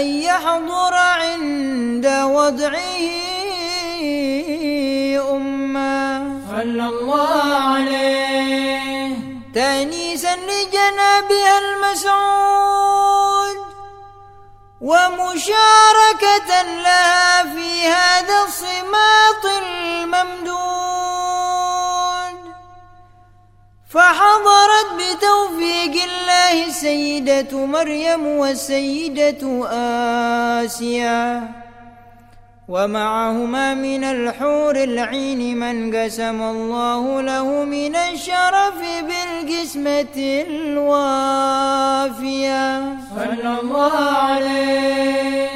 أن يحضر عند وضعه أمة صلى الله عليه. تأنيسا لجنابها المسعود ومشاركة لها في هذا الصماط الممدود فحضرت بتوفيق الله سيدة مريم والسيدة آسيا. ومعهما من الحور العين من قسم الله له من الشرف بالقسمة الوافية. صلى الله عليه.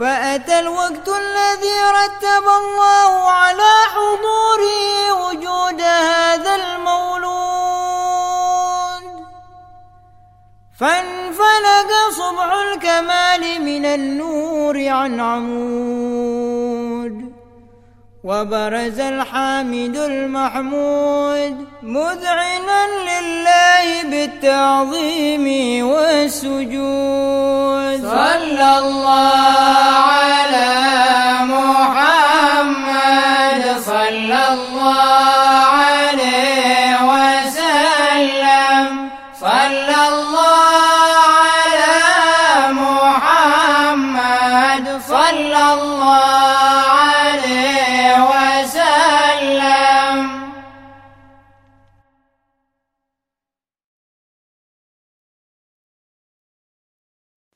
فأتى الوقت الذي رتب الله على حضوره وجود هذا المولود فانفلق صبح الكمال من النور عن عمود وبرز الحامد المحمود مذعنا لله بالتعظيم والسجود. صلى الله عليه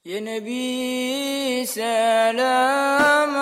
یہ نبی سلام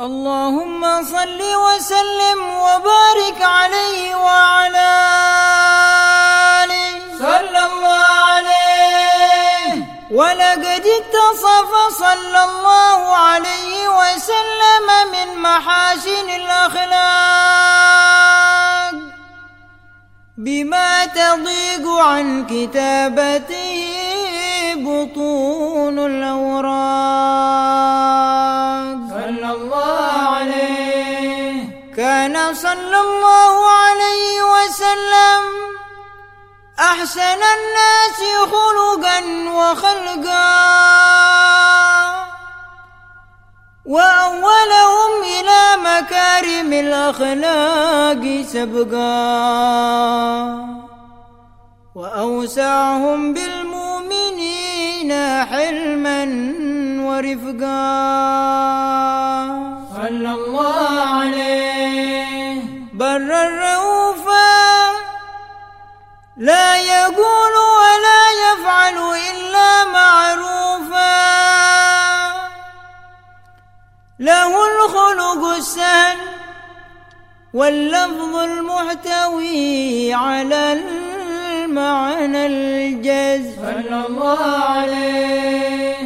اللهم صل وسلم وبارك عليه وعلى آله. صلى الله عليه. ولقد اتصف صلى الله عليه وسلم من محاسن الأخلاق بما تضيق عن كتابته أحسن الناس خلقا وخلقا. وأولهم إلى مكارم الأخلاق سبقا. وأوسعهم بالمؤمنين حلما ورفقا. واللفظ المحتوي على المعنى الجز. صلى الله عليه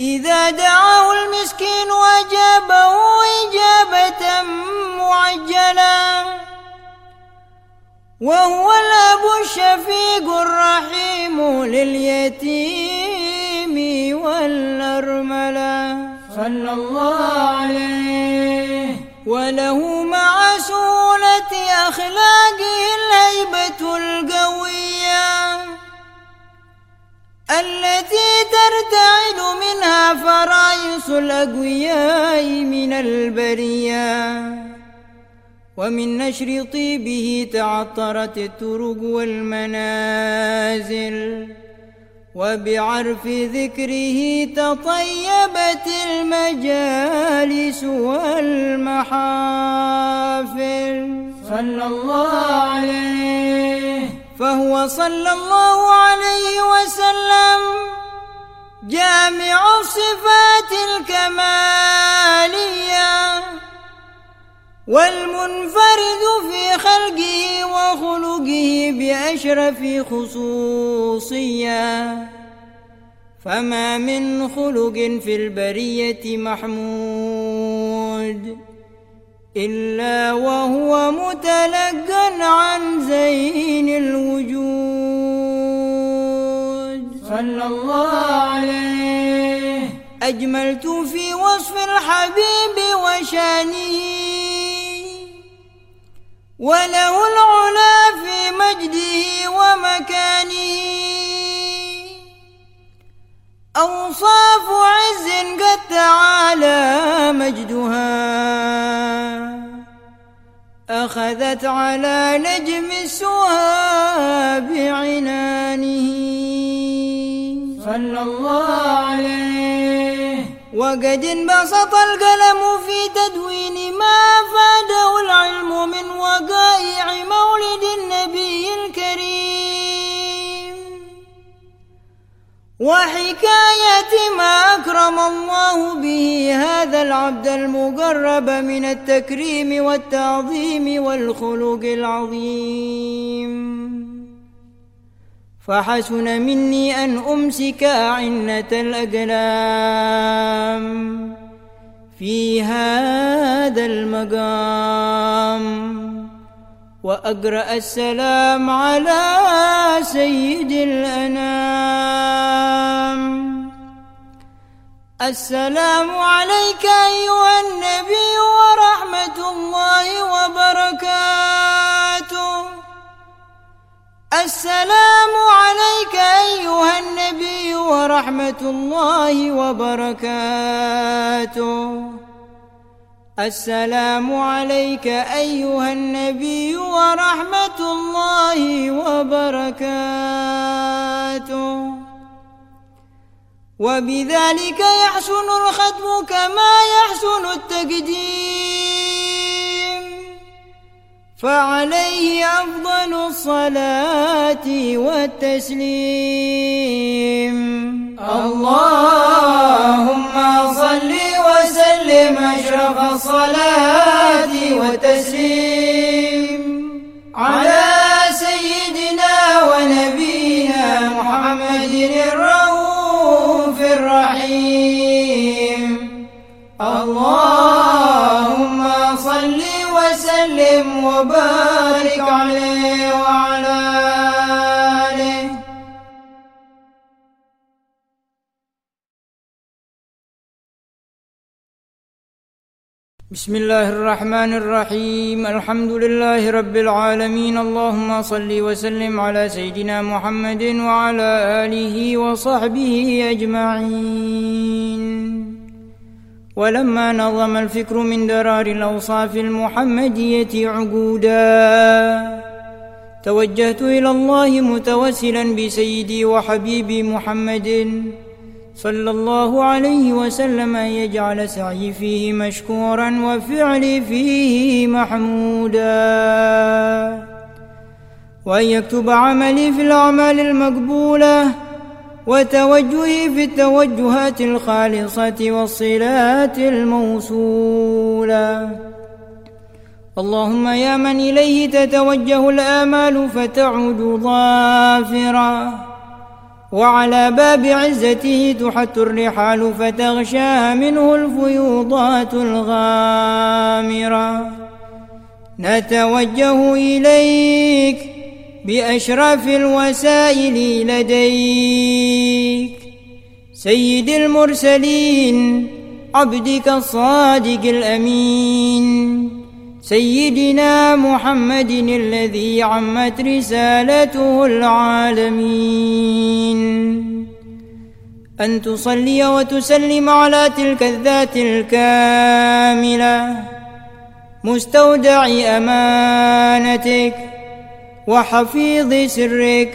إذا دعاه المسكين وجابه إجابة معجلا. وهو الأب الشفيق الرحيم لليتيم والأرملة. صلى الله عليه وله مع سولة أخلاقه الهيبة القوية التي ترتعد منها فرائص الأقوياء من البرية ومن نشر طيبه تعطرت الترق والمنازل وبعرف ذكره تطيبت المجالس والمحافل. صلى الله عليه. فهو صلى الله عليه وسلم جامع صفات الكمالية. والمنفرد في خلقه وخلقه بأشرف خصوصية. فما من خلق في البرية محمود إلا وهو متلقا عن زين الوجود. صلى الله عليه. أجملت في وصف الحبيب وشأنه. وله العلا في مجده ومكانه. أوصاف عز قد تعالى مجدها. أخذت على نجم السواب عنانه صلى الله عليه وقد انبسط القلم في تدوين ما فاده العلم من وقائع مولد النبي الكريم. وحكاية ما أكرم الله به هذا العبد المقرب من التكريم والتعظيم والخلق العظيم. فحسن مني أن أمسك عنة الأقلام في هذا المقام وأقرأ السلام على سيد الأنام. السلام عليك أيها النبي ورحمة الله وبركاته. السلام عليك أيها النبي ورحمة الله وبركاته. السلام عليك أيها النبي ورحمة الله وبركاته. وبذلك يحسن الختم كما يحسن التقدير فعليه أفضل الصلاة والتسليم. اللهم صل وسلم أشرف الصلاة والتسليم. على سيدنا ونبينا محمد الرؤوف الرحيم. وسلم وبارك عليه وعلى آله. بسم الله الرحمن الرحيم. الحمد لله رب العالمين. اللهم صل وسلم على سيدنا محمد وعلى آله وصحبه أجمعين. ولما نظم الفكر من درار الأوصاف المحمدية عقودا. توجهت إلى الله متوسلا بسيدي وحبيبي محمد صلى الله عليه وسلم أن يجعل سعي فيه مشكورا وفعلي فيه محمودا. وأن يكتب عملي في الأعمال المقبولة وتوجهي في التوجهات الخالصة والصلات الموصولة. اللهم يا من إليه تتوجه الآمال فتعود ظافرا. وعلى باب عزته تحت الرحال فتغشى منه الفيوضات الغامرة. نتوجه إليك بأشرف الوسائل لديك. سيد المرسلين عبدك الصادق الأمين. سيدنا محمد الذي عمت رسالته العالمين. أن تصلي وتسلم على تلك الذات الكاملة. مستودع أمانتك. وحفيظ سرك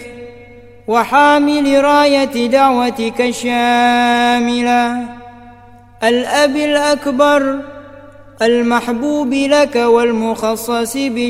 وحامل راية دعوتك الشاملة الأب الأكبر المحبوب لك والمخصص بك